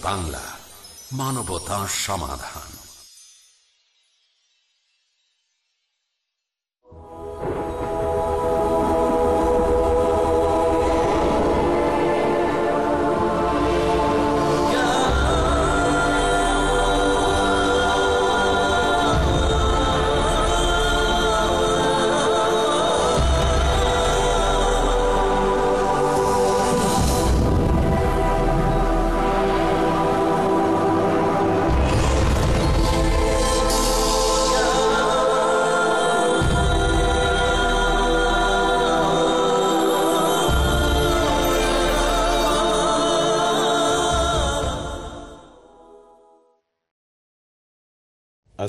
বাংলা মানবতা সমাধান।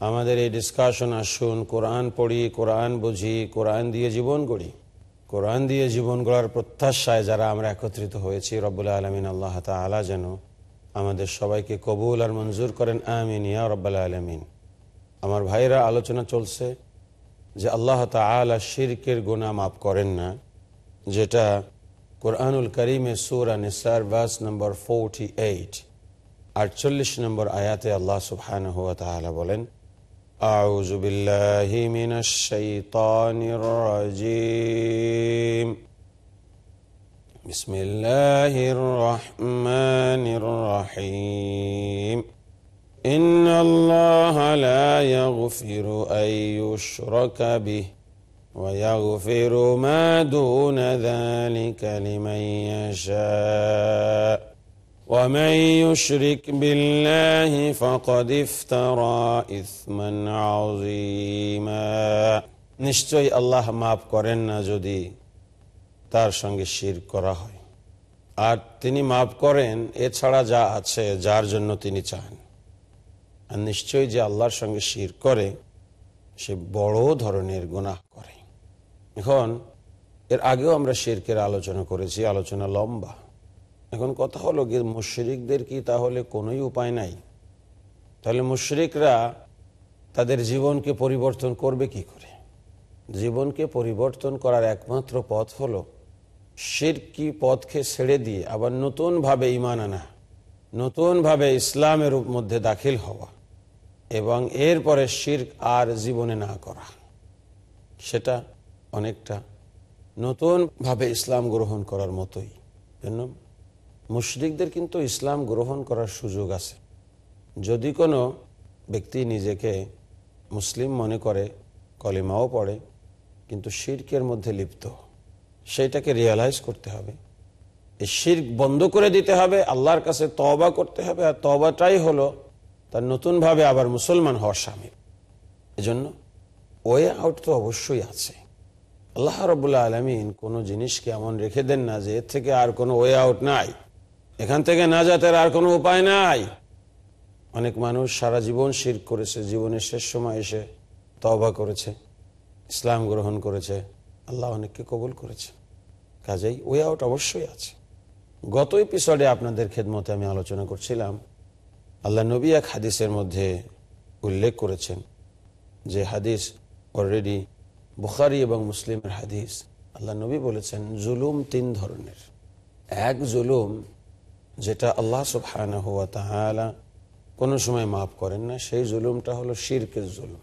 আমাদের এই ডিসকাশন আসুন, কোরআন পড়ি, কোরআন বুঝি, কোরআন দিয়ে জীবন গড়ি। কোরআন দিয়ে জীবন গড়ার প্রত্যাশায় যারা আমরা একত্রিত হয়েছি, রব্বুল আলমিন আল্লাহ তালা যেন আমাদের সবাইকে কবুল আর মঞ্জুর করেন। আমিন, ইয়া রব্বাল আলমিন। আমার ভাইরা আলোচনা চলছে যে আল্লাহ তালা শিরকের গুণা মাফ করেন না, যেটা কোরআনুল করিমে সুরা নিসার বাস নম্বর ফোরটি এইট আটচল্লিশ নম্বর আয়াতে আল্লাহ সুবহানাহু ওয়া তাআলা বলেন أعوذ بالله من الشيطان الرجيم. بسم الله الرحمن الرحيم. إن الله لا يغفر أن يشرك به ويغفر ما دون ذلك لمن يشاء. ومن يشرك بالله فقد افترى إثما عظيما নিশ্চয়ই আল্লাহ মাফ করেন না যদি তার সঙ্গে শির করা হয় আর তিনি মাফ করেন এছাড়া যা আছে যার জন্য তিনি চান আর নিশ্চয়ই যে আল্লাহর সঙ্গে শির করে সে বড় ধরনের গুনাহ করে এখন এর আগেও আমরা শিরকের আলোচনা করেছি আলোচনা লম্বা এখন কথা হলো কি মুশরিকদের কি তাহলে কোনোই উপায় নাই? তাহলে মুশরিকরা তাদের জীবনকে পরিবর্তন করবে কি করে? জীবনকে পরিবর্তন করার একমাত্র পথ হলো শিরকি পথকে ছেড়ে দিয়ে আবার নতুনভাবে ইমান আনা, নতুনভাবে ইসলামের মধ্যে দাখিল হওয়া এবং এরপরে শির্ক আর জীবনে না করা। সেটা অনেকটা নতুনভাবে ইসলাম গ্রহণ করার মতোই। মুশরিকদের কিন্তু ইসলাম গ্রহণ করার সুযোগ আছে। যদি কোনো ব্যক্তি নিজেকে মুসলিম মনে করে, কলিমাও পড়ে, কিন্তু শির্কের মধ্যে লিপ্ত, সেইটাকে রিয়ালাইজ করতে হবে। এই শির্ক বন্ধ করে দিতে হবে, আল্লাহর কাছে তবা করতে হবে, আর তবাটাই হলো তার নতুনভাবে আবার মুসলমান হওয়ার স্বামী। এজন্য ওয়ে আউট তো অবশ্যই আছে। আল্লাহ রবুল্লা আলমিন কোনো জিনিসকে এমন রেখে দেন না যে এর থেকে আর কোনো ওয়ে আউট নাই। এখান থেকে না যাতে আর কোনো উপায় নাই। অনেক মানুষ সারা জীবন শির করেছে, জীবনের শেষ সময় এসে তবা করেছে, ইসলাম গ্রহণ করেছে, আল্লাহ অনেককে কবুল করেছে। কাজেই ওয়ে আউট অবশ্যই আছে। গত এপিসোডে আপনাদের খেদমতে আমি আলোচনা করছিলাম, আল্লাহ নবী এক হাদিসের মধ্যে উল্লেখ করেছেন যে হাদিস অলরেডি বুখারি এবং মুসলিমের হাদিস। আল্লাহ নবী বলেছেন, জুলুম তিন ধরনের। এক জুলুম যেটা আল্লাহ সুবহান হুয়া তাহলা কোনো সময় মাফ করেন না, সেই জুলুমটা হলো শিরকের জুলুম।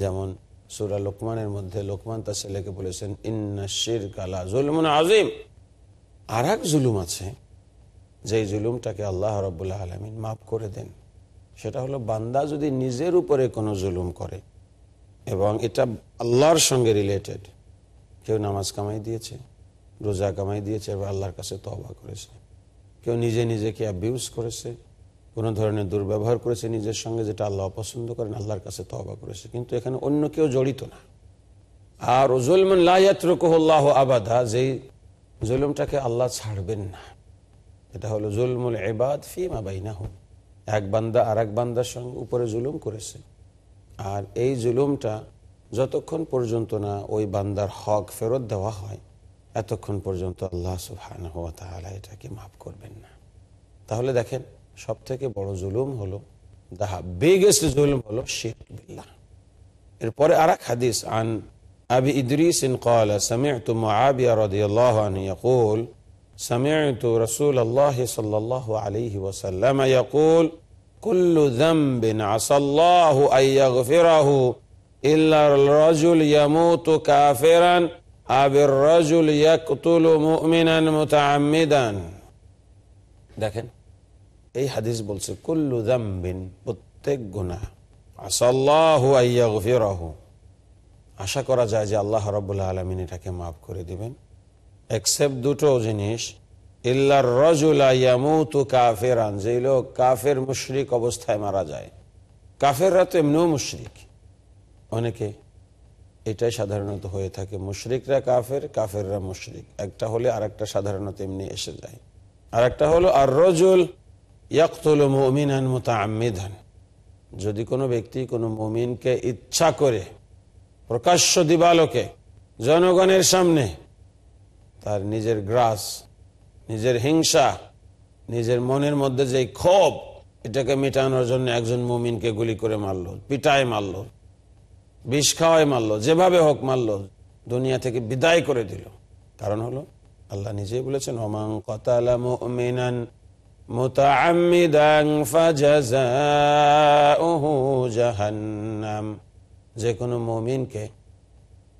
যেমন সুরা লোকমানের মধ্যে লোকমান তার ছেলেকে বলেছেন, ইন্না শির কালা জুলুমন আজিম আর এক জুলুম আছে, যেই জুলুমটাকে আল্লাহ রব্বুল্লাহ আলমিন মাফ করে দেন। সেটা হলো বান্দা যদি নিজের উপরে কোনো জুলুম করে এবং এটা আল্লাহর সঙ্গে রিলেটেড কেউ নামাজ কামাই দিয়েছে, রোজা কামাই দিয়েছে এবার আল্লাহর কাছে তবা করেছে। কেউ নিজে নিজেকে অ্যাবিউজ করেছে, কোনো ধরনের দুর্ব্যবহার করেছে নিজের সঙ্গে যেটা আল্লাহ পছন্দ করেন, আল্লাহর কাছে তবা করেছে। কিন্তু এখানে অন্য কেউ জড়িত না। আর জুলমন লাহ আবাদা, যেই জুলুমটাকে আল্লাহ ছাড়বেন না। এটা হলো জুলমুল এবাদ ফি মাবাইনা হোক এক বান্দা আর এক বান্দার সঙ্গে উপরে জুলুম করেছে। আর এই জুলুমটা যতক্ষণ পর্যন্ত না ওই বান্দার হক ফেরত দেওয়া হয় এতক্ষণ পর্যন্ত আল্লাহ সুহান হওয়া তাহলে এটাকে মাফ করবেন না তাহলে দেখেন সব থেকে বড় জুলুম হলো দাহা বিগেস্ট জুলুম হলো শেখ বিল্লাহ এরপরে আর এক হাদিস আন أبي إدريس قال سمعت معاوية رضي الله عنه يقول سمعت رسول الله صلى الله عليه وسلم يقول كل ذنب عسى الله أن يغفره إلا الرجل يموت كافرا দেখেন, এই হাদিস বলছে, কুল্লু জাম্বিন প্রত্যেক গুনাহ, আসাল্লাহু আশা করা যায় যে আল্লাহ রাব্বুল আলমিন এটাকে মাফ করে দিবেন। এক্সেপ্ট দুটো জিনিস কাফের মুশরিক অবস্থায় মারা যায়। কাফের তো এমনিও মুশরিক। অনেকে এটাই সাধারণত হয়ে থাকে। মুশরিকরা কাফের, কাফেররা মুশরিক। একটা হলে আর একটা সাধারণত এমনি এসে যায়। আর একটা হলো আর রজুল ইয়াকুল মমিনান মোতামিধান যদি কোনো ব্যক্তি কোনো মমিনকে ইচ্ছা করে, প্রকাশ্য দিবালোকে, জনগণের সামনে, তার নিজের গ্রাস, নিজের হিংসা, নিজের মনের মধ্যে যে ক্ষোভ, এটাকে মেটানোর জন্য একজন মমিনকে গুলি করে মারল, পিটায় মারল। বিষ খাওয়ায় মারলো, যেভাবে হোক মারল, দুনিয়া থেকে বিদায় করে দিল। কারণ হলো, আল্লাহ নিজেই বলেছেন ওমাং কতালা মুমিনান মুতাআম্মিদান ফাজাযাউহু জাহান্নাম। যে কোনো মমিনকে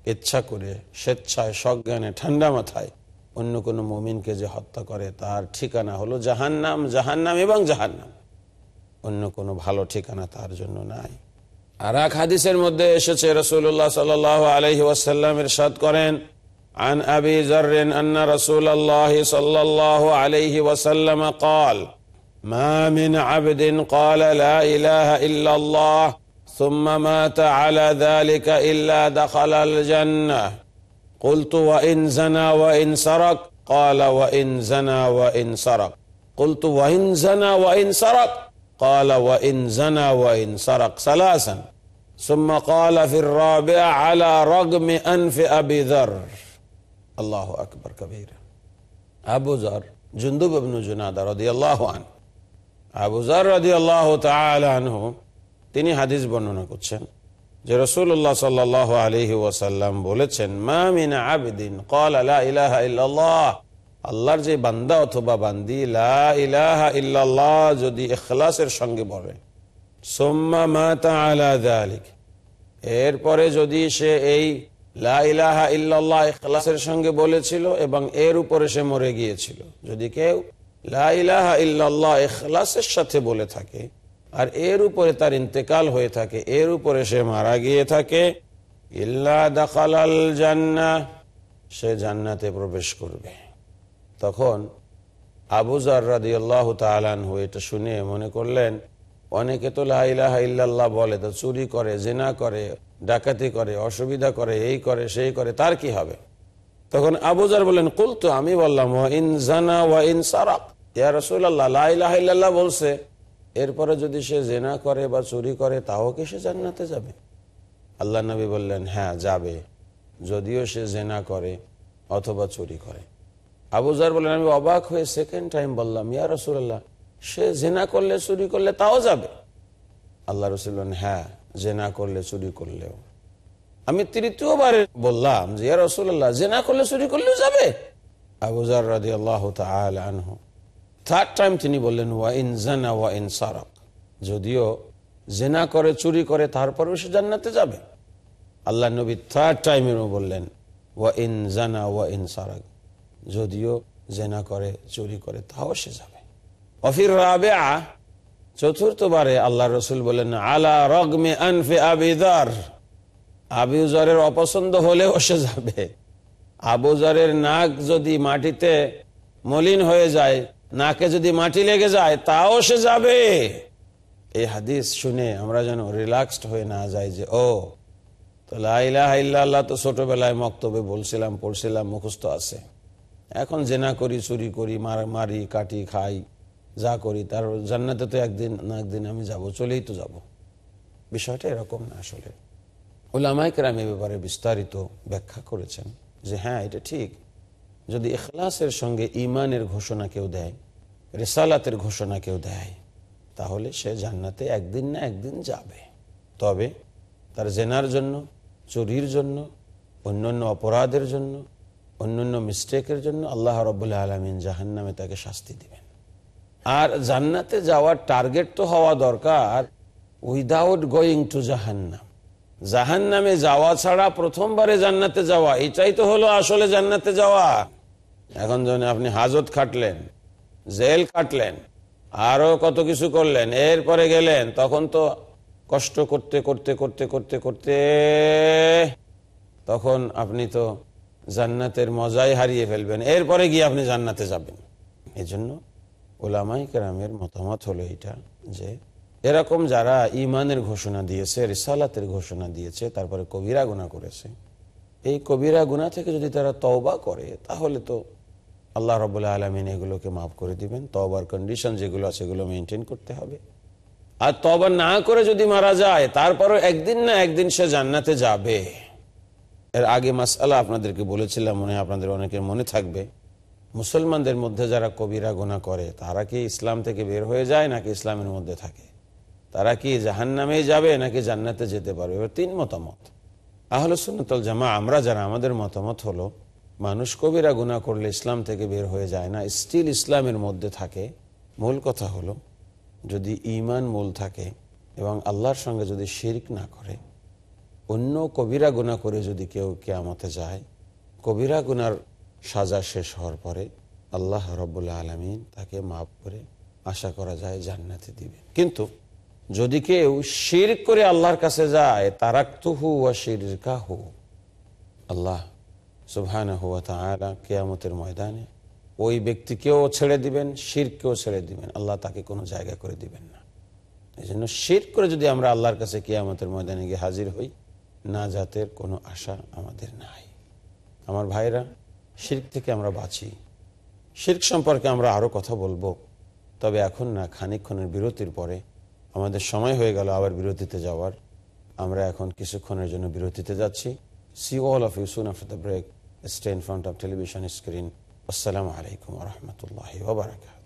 ইচ্ছা করে, স্বেচ্ছায়, সজ্ঞানে, ঠান্ডা মাথায় অন্য কোনো মমিনকে যে হত্যা করে, তার ঠিকানা হলো জাহান্নাম জাহান্নাম এবং জাহান্নাম। অন্য কোনো ভালো ঠিকানা তার জন্য নাই। আর এক হাদিসের মধ্যে এসেছে রসুল্লাহ সাল আলহি ওয়াসাল্লাম ইরশাদ করেন عن أبي ذر أن رسول الله صلى الله عليه وسلم قال ما من عبد قال لا إله إلا الله ثم مات على ذلك إلا دخل الجنة قلت وإن زنى وإن سرق قال وإن زنى وإن سرق قلت وإن زنى وإن سرق قال وإن زنى وإن سرق ثلاثا ثم قال في الرابع على رغم أنف أبي ذر الله أكبر كبيرا أبو ذر جندب بن جنادة رضي الله عنه আবু জার রাজি আল্লাহ আনহু তিনি হাদিস বর্ণনা করছেন যে রসুল্লাহ সাল্লাহ আলহি ওয়াসাল্লাম বলেছেন মামিন আবেদিন কল আলা ইলাহা ইল্লাল্লাহ আল্লাহর যে বান্দা অথবা বান্দি ইল্লাল্লাহ যদি এখলাসের সঙ্গে বলে। সোম্মা মাতা আলা দালিক এরপরে যদি সে এই লা ইলাহা ইল্লাল্লাহ এখলাসের সঙ্গে বলেছিল এবং এর উপরে সে মরে গিয়েছিল। যদি কেউ লা ইলাহা ইল্লাল্লাহ এখলাসের সাথে বলে থাকে আর এর উপরে তার ইন্তেকাল হয়ে থাকে, এর উপরে সে মারা গিয়ে থাকে, ইল্লা দাখালাল জান্না সে জান্নাতে প্রবেশ করবে। তখন আবুজার রাদি আল্লাহ তালানহু এটা শুনে মনে করলেন, অনেকে তো ইল্লাল্লাহ বলে, তো চুরি করে, জেনা করে, ডাকাতি করে, অসুবিধা করে, এই করে, সেই করে, তার কি হবে? তখন আবুজার বললেন কুল তো আমি বললাম ইন জানা ওয়া ইন সারাক। বলছে, এরপরে যদি সে জেনা করে বা চুরি করে, তাও কি সে জান্নাতে যাবে? আল্লাহ নবী বললেন হ্যাঁ যাবে। যদিও সে জেনা করে অথবা চুরি করে। আবুজার বললেন আমি অবাক হয়ে সেকেন্ড টাইম বললাম, ইয়া রসুল্লাহ সে জেনা করলে, চুরি করলে তাও যাবে? আল্লাহ রসুল হ্যাঁ জেনা করলে, চুরি করলেও। আমি তৃতীয়বারে বললাম যে, ইয়া রসুল্লাহ জেনা করলে, চুরি করলেও যাবে? আবুজার রাজি আল্লাহ আনহু। থার্ড টাইম তিনি বললেন, ওয়া ইন জানা, ওয়া ইন সারক। যদিও জেনা করে, চুরি করে, তারপরেও সে জান্নাতে যাবে। আল্লাহ নবী থার্ড টাইমেরও বললেন, ওয়া ইন জানা, ওয়া ইন সারাক। যদিও জেনা করে, চুরি করে, তাও সে যাবে। অফির রাবে চতুর্থবারে আল্লাহ রসুল বলেন, আলা রগমে আনফে আবিদার আবিউজারের অপছন্দ হলেও সে যাবে। আবুজারের নাক যদি মাটিতে মলিন হয়ে যায়, নাকে যদি মাটি লেগে যায়, তাও সে যাবে। এই হাদিস শুনে আমরা যেন রিল্যাক্সড হয়ে না যাই যে, ও, তো লাইল্লাহ তো ছোটবেলায় মক্তবে বলছিলাম, পড়ছিলাম, মুখস্থ আছে। এখন জেনা করি, চুরি করি, মারি কাটি, খাই, যা করি, তার জান্নাতে তো একদিন না একদিন আমি যাব, চলেই তো যাব। বিষয়টা এরকম না আসলে। ওলামাইকেরাম এ ব্যাপারে বিস্তারিত ব্যাখ্যা করেছেন যে হ্যাঁ এটা ঠিক। যদি এখলাসের সঙ্গে ইমানের ঘোষণা কেউ দেয়, রেসালাতের ঘোষণা কেউ দেয়, তাহলে সে জান্নাতে একদিন না একদিন যাবে। তবে তার জেনার জন্য, চুরির জন্য, অন্যান্য অপরাধের জন্য অন্যান্য মিস্টেকের জন্য আল্লাহ রবুল্লা আলমিন জাহান্নামে তাকে শাস্তি দিবেন। আর জান্নাতে যাওয়ার টার্গেট তো হওয়া দরকার উইদাউট গোয়িং টু জাহান্নাম। জাহান্নামে যাওয়া ছাড়া প্রথমবারে জান্নাতে যাওয়া, এটাই তো হলো আসলে জান্নাতে যাওয়া। এখন যেন আপনি হাজত খাটলেন, জেল খাটলেন, আরও কত কিছু করলেন, এরপরে গেলেন, তখন তো কষ্ট করতে করতে করতে করতে করতে, তখন আপনি তো জান্নাতের মজাই হারিয়ে ফেলবেন। এরপরে গিয়ে আপনি জান্নাতে যাবেন। এই জন্য ওলামাই কেরামের মতামত হলো এটা যে, এরকম যারা ইমানের ঘোষণা দিয়েছে, রিসালাতের ঘোষণা দিয়েছে, তারপরে কবিরা গুণা করেছে, এই কবিরা গুণা থেকে যদি তারা তওবা করে, তাহলে তো আল্লাহ রবুল্লাহ আলমিন এগুলোকে মাফ করে দিবেন। তবার কন্ডিশন যেগুলো আছে সেগুলো মেনটেন করতে হবে। আর তবা না করে যদি মারা যায়, তারপরও একদিন না একদিন সে জান্নাতে যাবে। এর আগে মাসালা আপনাদেরকে বলেছিলাম, মনে আপনাদের অনেকের মনে থাকবে। মুসলমানদের মধ্যে যারা কবিরা গোনা করে, তারা কি ইসলাম থেকে বের হয়ে যায় নাকি ইসলামের মধ্যে থাকে? তারা কি জাহান্নামেই যাবে নাকি জান্নাতে যেতে পারবে? এবার তিন মতামত। আহলে সুন্নতল জামা আমরা যারা, আমাদের মতামত হলো, মানুষ কবিরা গুণা করলে ইসলাম থেকে বের হয়ে যায় না স্টিল ইসলামের মধ্যে থাকে। মূল কথা হলো, যদি ইমান মূল থাকে এবং আল্লাহর সঙ্গে যদি শিরিক না করে অন্য কবিরা গুণা করে যদি কেউ কেয়ামতে যায়, কবিরা গুনার সাজা শেষ হওয়ার পরে আল্লাহ রব্বুল্লা আলমিন তাকে মাফ করে আশা করা যায় জান্নাতে দিবে। কিন্তু যদি কেউ শির করে আল্লাহর কাছে যায়, তারাক্তুহু ও শিরকাহু, আল্লাহ সুবহান হুয়া তালা কেয়ামতের ময়দানে ওই ব্যক্তিকেও ছেড়ে দিবেন, শিরকেও ছেড়ে দিবেন। আল্লাহ তাকে কোনো জায়গা করে দিবেন না। এই জন্য শির করে যদি আমরা আল্লাহর কাছে কেয়ামতের ময়দানে গিয়ে হাজির হই না জাতের কোনো আশা আমাদের নাই। আমার ভাইরা, শির্ক থেকে আমরা বাঁচি। শির্ক সম্পর্কে আমরা আরও কথা বলব। তবে এখন না খানিকক্ষণের বিরতির পরে। আমাদের সময় হয়ে গেল আবার বিরতিতে যাওয়ার। আমরা এখন কিছুক্ষণের জন্য বিরতিতে যাচ্ছি। See all of you soon after the break stay in front of television screen আসসালামু আলাইকুম রহমতুল্লাহ ওবরাকাত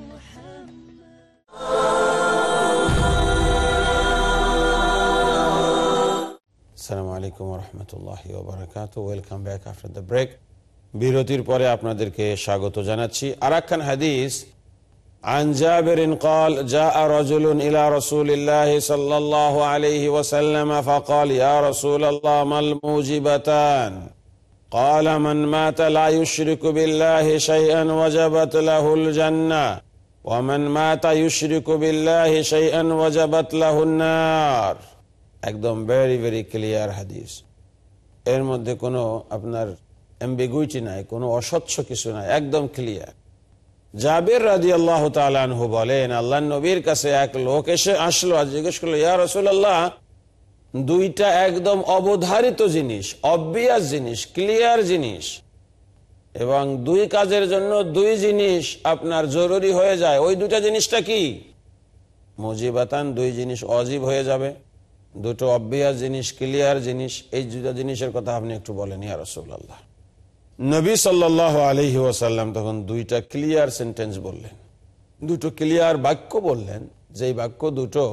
আসসালামু আলাইকুম রহমতুল্লাহ ওবরাকাত welcome back after the break বিরতির পরে আপনাদেরকে স্বাগত জানাচ্ছি আর একখান হাদিস عن جابر قال جاء رجل إلى رسول الله صلى الله عليه وسلم فقال يا رسول الله ما الموجبتان قال من مات لا يشرك بالله شيئا وجبت له الجنة ومن مات يشرك بالله شيئا وجبت له النار একদম ভেরি ভেরি ক্লিয়ার হাদিস। এর মধ্যে কোনো আপনার এম্বিগুইটি নাই, কোনো অস্বচ্ছ কিছু নাই, একদম ক্লিয়ার জাবির রাজি আল্লাহ তালু বলেন আল্লাহ নবীর কাছে এক লোক এসে আসলো আর জিজ্ঞেস করল, ইয়া রসুল্লাহ দুইটা একদম অবধারিত জিনিস অবভিয়াস জিনিস ক্লিয়ার জিনিস এবং দুই কাজের জন্য দুই জিনিস আপনার জরুরি হয়ে যায়, ওই দুটা জিনিসটা কি? মজিবাতান দুই জিনিস অজীব হয়ে যাবে। দুটো অবভিয়াস জিনিস ক্লিয়ার জিনিস, এই দুটা জিনিসের কথা আপনি একটু বলেন, ইয়া রসুল্লাহ নবী সাল্লাহ আলহি ওয়াসাল্লাম তখন দুইটা ক্লিয়ার সেন্টেন্স বললেন। দুটো ক্লিয়ার বাক্য বললেন, যেই বাক্য দুটো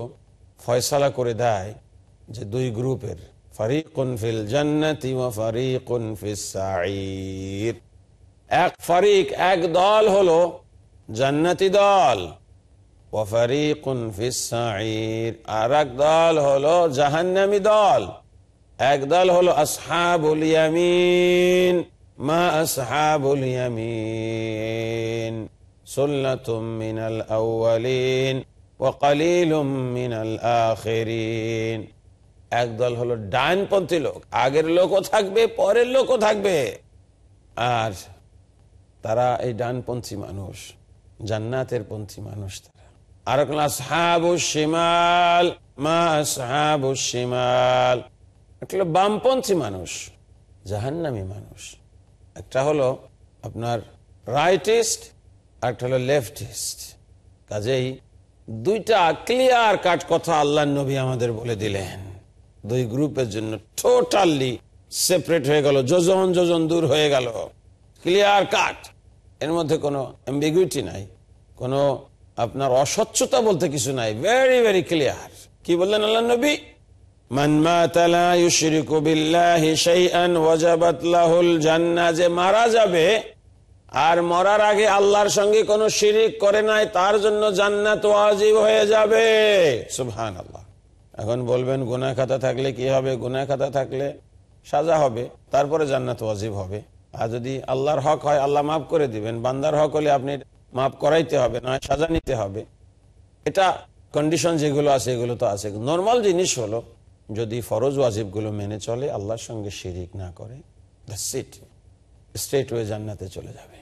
ফয়সালা করে দেয় যে দুই গ্রুপের ফিল এক ফারিক, এক দল হলো জান্নাতি দল। আর এক দল হলো জাহান্নামী দল। এক দল হলো আসহাবুল ইয়ামিন। মা আসহাবুল ইয়ামিন। সুল্লাতুম মিনাল আউয়ালিন ওয়া কালিলুম মিনাল আখিরিন। একদল হলো ডানপন্থী লোক। আগের লোকও থাকবে, পরের লোকও থাকবে। আর তারা এই ডানপন্থী মানুষ, জান্নাতের পন্থী মানুষ আর আসহাবু শিমাল, মা আসহাবু শিমাল। একটা হলো বামপন্থী মানুষ, জাহান্নামী মানুষ। একটা হলো আপনার রাইটিস্ট আর একটা হলো লেফটিস্ট কাজেই দুইটা ক্লিয়ার কাট কথা আল্লাহ নবী আমাদের বলে দিলেন। দুই গ্রুপের জন্য টোটালি সেপারেট হয়ে গেল, যোজন যোজন দূর হয়ে গেল। ক্লিয়ার কাট এর মধ্যে কোনো অ্যাম্বিগুইটি নাই। কোনো আপনার অস্বচ্ছতা বলতে কিছু নাই। ভেরি ভেরি ক্লিয়ার কি বললেন আল্লাহ নবী? যে মারা যাবে, আর মরার আগে আল্লাহর সঙ্গে কোনো শিরিক করে নাই, তার জন্য জান্নাত ওয়াজিব হয়ে যাবে। সুবহানাল্লাহ। এখন বলবেন, গুনাহ খাতা থাকলে কি হবে? গুনাহ খাতা থাকলে সাজা হবে, তারপরে জান্নাত ওয়াজিব হবে। আর যদি আল্লাহর হক হয়, আল্লাহ মাফ করে দিবেন। বান্দার হক হলে আপনি মাফ করাইতে হবে না সাজা নিতে হবে এটা কন্ডিশন যেগুলো আছে এগুলো তো আছে নর্মাল জিনিস হলো যদি ফরজ ওয়াজিবগুলো মেনে চলে আল্লাহর সঙ্গে শিরিক না করে স্ট্রেট ওয়ে জান্নাতে চলে যাবে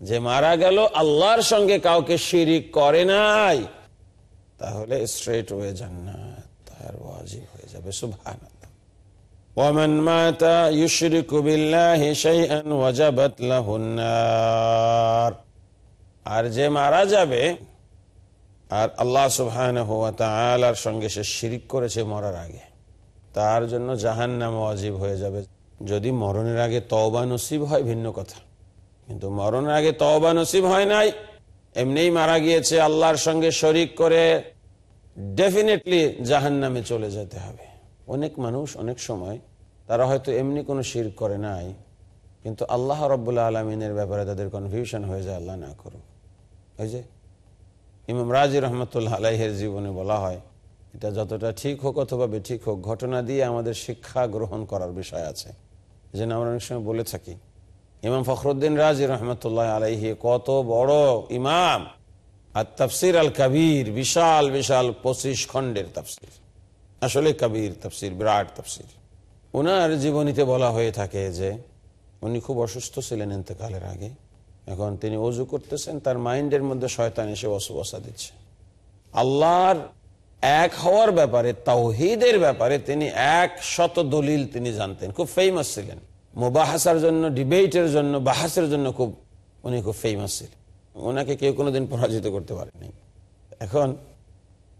যে মারা গেল আল্লাহর সঙ্গে কাউকে শিরিক করে নাই তাহলে স্ট্রেট ওয়ে জান্নাত তার ওয়াজিব হয়ে যাবে সুবহান ومن مات يشرك بالله شيئا وجبت له النار আর যে মারা যাবে, আর আল্লাহ সুবহানার সঙ্গে সে শিরিক করেছে মরার আগে, তার জন্য জাহান নাম অজীব হয়ে যাবে। যদি মরণের আগে তওবা নসিব হয়, ভিন্ন কথা। কিন্তু মরণের আগে তওবা নসিব হয় নাই, এমনিই মারা গিয়েছে আল্লাহর সঙ্গে শরিক করে, ডেফিনেটলি জাহান নামে চলে যেতে হবে। অনেক মানুষ অনেক সময় তারা হয়তো এমনি কোনো শির করে নাই, কিন্তু আল্লাহ রব্বুল্লা আলমিনের ব্যাপারে তাদের কনফিউশন হয়ে যায়, আল্লাহ না করুক। যে ইমাম রাজি রহমতুল্লাহ আলাইহের জীবনে বলা হয়, এটা যতটা ঠিক হোক অথবা বেঠিক হোক, ঘটনা দিয়ে আমাদের শিক্ষা গ্রহণ করার বিষয় আছে। জন্য আমরা অনেক সময় বলে থাকি, ইমাম ফখরুদ্দিন রাজি রহমতুল্লাহ আলাইহি কত বড় ইমাম। আর তফসির আল কবির বিশাল বিশাল পঁচিশ খণ্ডের তফসির। আসলে কবির তফসির, বিরাট তফসির। ওনার জীবনীতে বলা হয়ে থাকে যে, উনি খুব অসুস্থ ছিলেন ইন্তেকালের আগে। এখন তিনি অজু করতেছেন, তার মাইন্ডের মধ্যে শয়তান এসে বসা দিচ্ছে। আল্লাহর এক হওয়ার ব্যাপারে, তাওহিদের ব্যাপারে তিনি এক শত দলিল তিনি জানতেন। খুব ফেমাস ছিলেন। মোবাহাসার জন্য, ডিবেটের জন্য, বাহাসের জন্য খুব, উনি খুব ফেমাস ছিলেন। ওনাকে কেউ কোনোদিন পরাজিত করতে পারেনি। এখন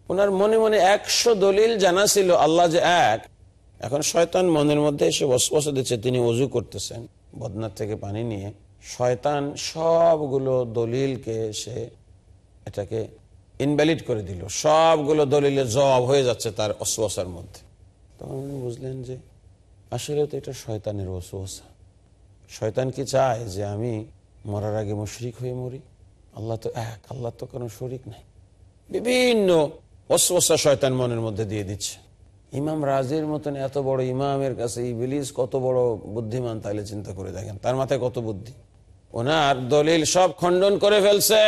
ওনার মনে মনে একশো দলিল জানা ছিল, আল্লাহ যে এক। এখন শয়তান মনের মধ্যে এসে বসবস দিচ্ছে, তিনি অজু করতেছেন, বদনার থেকে পানি নিয়ে। শয়তান সবগুলো দলিলকে সে এটাকে ইনভ্যালিড করে দিল। সবগুলো দলিলে জবাব হয়ে যাচ্ছে তার অসুয়াশার মধ্যে। তখন উনি বুঝলেন যে আসলে তো এটা শয়তানের অসুয়াশা শয়তান কি চায় যে আমি মরার আগে মুশরিক হয়ে মরি? আল্লাহ তো এক, আল্লাহ তো কোনো শরিক নাই। বিভিন্ন অসুয়াশা শয়তান মনের মধ্যে দিয়ে দিচ্ছে। ইমাম রাজির মতন এত বড় ইমামের কাছে ইবিলিস কত বড় বুদ্ধিমান তাহলে চিন্তা করে দেখেন। তার মাথায় কত বুদ্ধি? ওনার দলিল সব খণ্ডন করে ফেলছে।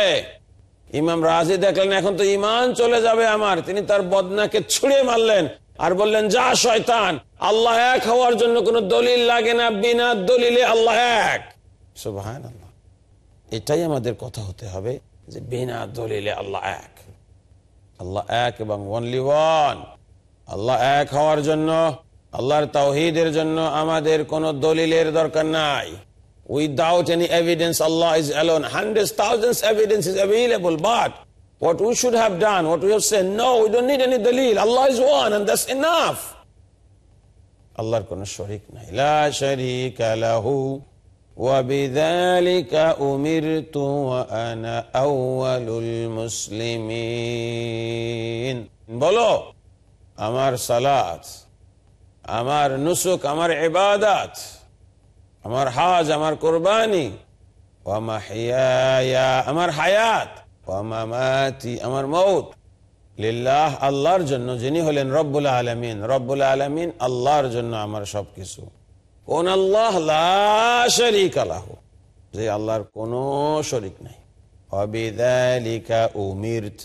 ইমাম রাজি দেখলেন, এখন তো ইমান চলে যাবে আমার। তিনি তার বদনাকে ছুড়ে মারলেন আর বললেন, যা শয়তান, আল্লাহ এক হওয়ার জন্য কোন দলিল লাগে না, বিনা দলিলে আল্লাহ এক। আল্লাহ এটাই আমাদের কথা হতে হবে যে বিনা দলিলে আল্লাহ এক। আল্লাহ এক এবং ওনলি ওয়ান আল্লাহ এক হওয়ার জন্য, আল্লাহর তাওহিদের জন্য আমাদের কোনো দলিলের দরকার নাই। Without any evidence, Allah is alone. Hundreds, thousands evidence is available. But what we should have done, what we have said, no, we don't need any dalil. Allah is one and that's enough. আল্লাহর কোন শরিক নাই লা শারীকা লাহু ওয়া বিযালিকা উমিরতু ওয়া আনা আউওয়ালুল মুসলিমিন বলো আমার সালাত আমার নুসুক আমার ইবাদত আমার হাজ, আমার কোরবানি। আমার হায়াত। আমার মৌত লিল্লাহ, আল্লাহর জন্য যিনি হলেন রব্বুল আলমিন। রব্বুল আলমিন আল্লাহর জন্য আমার সবকিছু। কোন আল্লাহ শরিক আল্লাহ যে আল্লাহর কোন শরিক নাই। অবিদালিকা উমিরত।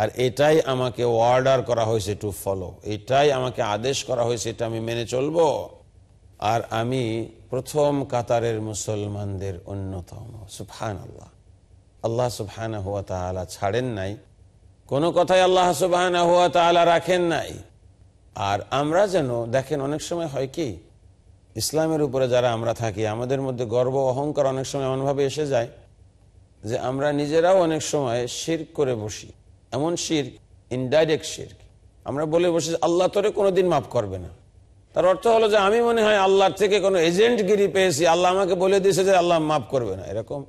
আর এটাই আমাকে অর্ডার করা হয়েছে টু ফলো এটাই আমাকে আদেশ করা হয়েছে এটা আমি মেনে চলবো। আর আমি প্রথম কাতারের মুসলমানদের অন্যতম। সুফহান আল্লাহ আল্লাহ সুফহান হুয়া তালা ছাড়েন নাই। কোনো কথাই আল্লাহ সুবহান হুয়া তালা রাখেন নাই। আর আমরা যেন, দেখেন অনেক সময় হয় কি, ইসলামের উপরে যারা আমরা থাকি, আমাদের মধ্যে গর্ব অহংকার অনেক সময় এমনভাবে এসে যায় যে আমরা নিজেরাও অনেক সময় শির করে বসি। এমন শির ইনডাইরেক্ট শির আমরা বলে বসি আল্লাহ তোরে কোনোদিন মাফ করবে না। তার অর্থ হলো যে আমি মনে হয় আল্লাহর থেকে কোনো এজেন্টগিরি পেয়েছি। আল্লাহ আমাকে বলে দিয়েছে যে আল্লাহ মাফ করবে না। এরকম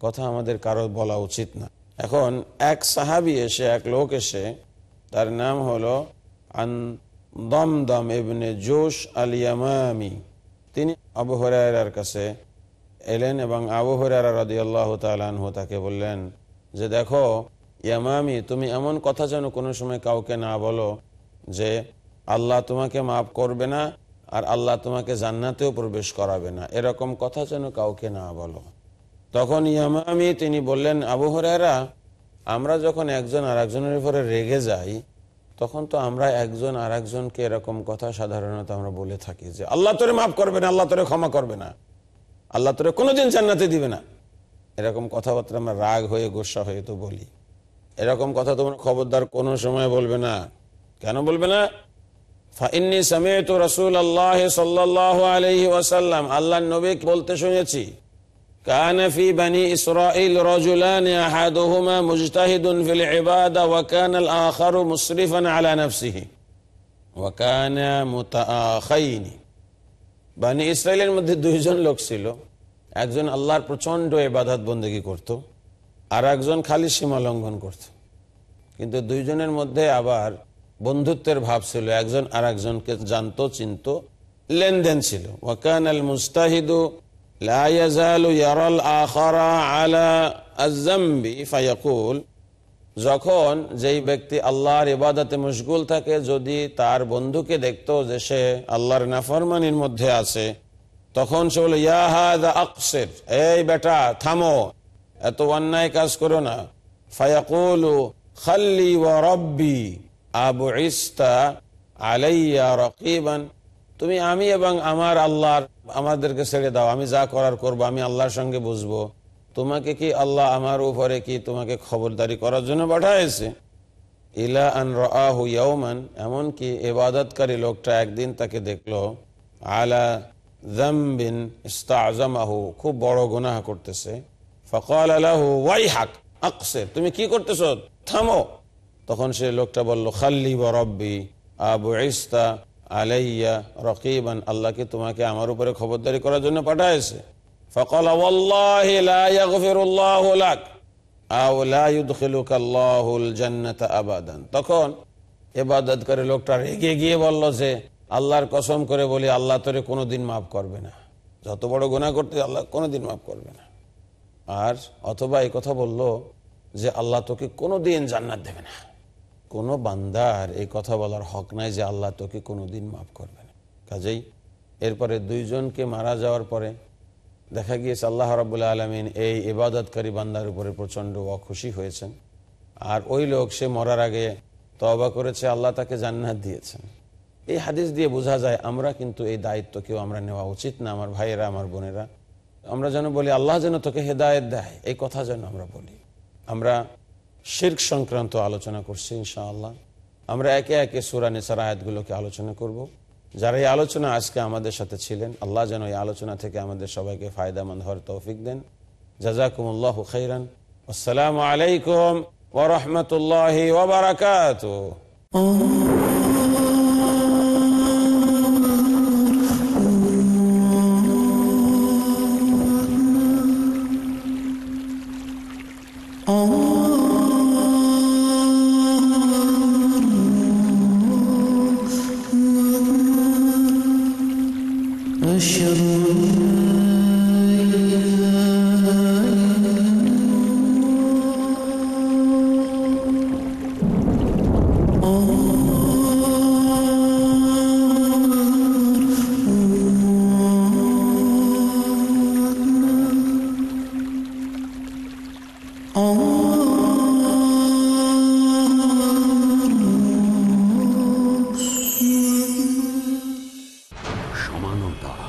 কথা আমাদের কারও বলা উচিত না। এখন এক সাহাবি এসে, এক লোক এসে, তার নাম হলো আন দমদম এবনে জোশ আলিয়ামামি তিনি আবু হরার কাছে এলেন এবং আবু তাকে বললেন যে, দেখো, ইয়ামামি, তুমি এমন কথা যেন কোনো সময় কাউকে না বলো যে আল্লাহ তোমাকে মাফ করবে না আর আল্লাহ তোমাকে জান্নাতেও প্রবেশ করাবে না। এরকম কথা যেন কাউকে না বলো। তখন ইয়ামামি তিনি বললেন, আবু হরারা আমরা যখন একজন আর একজনের উপরে রেগে যাই, তখন তো আমরা একজন আর একজনকে এরকম কথা সাধারণত আমরা বলে থাকি যে, আল্লাহ তোরে মাফ করবে না, আল্লাহ তোরে ক্ষমা করবে না, আল্লাহ তোরে কোনোদিন জান্নাতে দিবে না। এরকম কথাবার্তা আমরা রাগ হয়ে, গোসা হয়ে তো বলি। এরকম কথা তোমার খবরদার কোনো সময় বলবে না। কেন বলবে না? ফাইন্নি সমেত রসুল আল্লাহ সাল্লাহ আলহি ওয়াসাল্লাম আল্লাহ নবী বলতে শুনেছি كان في بني إسرائيل رجلان أحدهما مجتهد في العبادة وكان الآخر مسرفا على نفسه وكان متآخين বানি ইসরায়েলের মধ্যে দুইজন লোক ছিল একজন আল্লাহর প্রচন্ড এবাদত বন্দেগি করত আর একজন খালি সীমা লঙ্ঘন করত কিন্তু দুইজনের মধ্যে আবার বন্ধুত্বের ভাব ছিল, একজন আর একজনকে জানতো, চিনত, লেনদেন ছিল। ওয়াকান আল মুস্তাহিদু যখন যেই ব্যক্তি আল্লাহর ইবাদতে মুশগুল থাকে, যদি তার বন্ধুকে দেখত যে সে আল্লাহর নাফরমানির মধ্যে আছে, তখন সে বলল ইয়াহাদ আকসের, এই বেটা, থামো, এত অন্যায় কাজ করো না। ফায়াকুল খাল্লি ও রব্বি। আবু ইস্তা আলাইয়া রকিবান। তুমি আমি এবং আমার আল্লাহর, আমাদেরকে ছেড়ে দাও, আমি যা করার করব, আমি আল্লাহর সঙ্গে বুঝব। তোমাকে কি আল্লাহ আমার উপরে কি তোমাকে খবরদারি করার জন্য পাঠাইছে? ইলা আন রাহু ইয়াউমান এমনকি ইবাদতকারী লোকটা একদিন তাকে দেখল, আলা জামবিন ইস্তাআজামাহু খুব বড় গুনাহ করতেছে। ফকাল আলাহু ওয়াইহাক, আকসির, তুমি কি করতেছ? থামো। তখন সে লোকটা বলল, খাল্লি বা রব্বি আবু ইস্তা আলাইয়া রকিবান, আল্লাহ কি তোমাকে আমার উপরে খবরদারি করার জন্য পাঠাইছে? ফকাল আবাদান। তখন ইবাদতকারী লোকটা রেগে গিয়ে বলল যে, আল্লাহর কসম করে বলি, আল্লাহ তোরে কোনোদিন মাফ করবে না। যত বড় গুনাহ করতে আল্লাহ কোনোদিন মাফ করবে না। আর অথবা এই কথা বলল যে, আল্লাহ তোকে কোনোদিন জান্নাত দেবে না। কোনো বান্দার এই কথা বলার হক নাই যে আল্লাহ তোকে কোনোদিন মাফ করবে না। কাজেই এরপরে দুইজনকে মারা যাওয়ার পরে দেখা গিয়েছে আল্লাহ রাবুল্লাহ আলমিন এই ইবাদতকারী বান্দার উপরে প্রচণ্ড অখুশি হয়েছেন। আর ওই লোক, সে মরার আগে তবা করেছে, আল্লাহ তাকে জান্নাত দিয়েছেন। এই হাদিস দিয়ে বোঝা যায়, আমরা কিন্তু এই দায়িত্ব কেউ আমরা নেওয়া উচিত না, আমার ভাইয়েরা, আমার বোনেরা। আমরা যেন বলি, আল্লাহ যেন তোকে হেদায়ত দেয়, এই কথা যেন আমরা বলি। আমরা শির্ক সংক্রান্ত আলোচনা করছি, ইনশাআল্লাহ। আমরা একে একে সুরা সুরানি সারায়াতগুলোকে আলোচনা করব। যারা এই আলোচনা আজকে আমাদের সাথে ছিলেন, আল্লাহ যেন এই আলোচনা থেকে আমাদের সবাইকে ফায়দামন্দ হওয়ার তৌফিক দেন। জাজাকুমুল্লাহ খৈরান আসসালামু আলাইকুম ওরহমতুল্লাহ ওবরাকাত সমানতা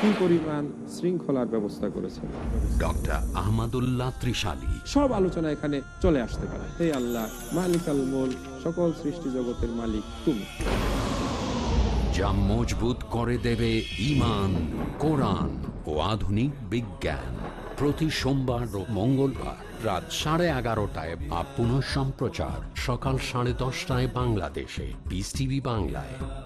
কি পরিমাণ শৃঙ্খলার ব্যবস্থা করেছেন। ডক্টর আহমদুল্লাহ ত্রিশালী। সব আলোচনা এখানে চলে আসতে পারে। হে আল্লাহ মালিক আল মোল সকল সৃষ্টি জগতের মালিক তুমি। যা মজবুত করে দেবে ইমান কোরআন ও আধুনিক বিজ্ঞান। প্রতি সোমবার ও মঙ্গলবার রাত সাড়ে এগারোটায় বা পুনঃ সম্প্রচার সকাল সাড়ে দশটায় বাংলাদেশে। পিস টিভি বাংলায়।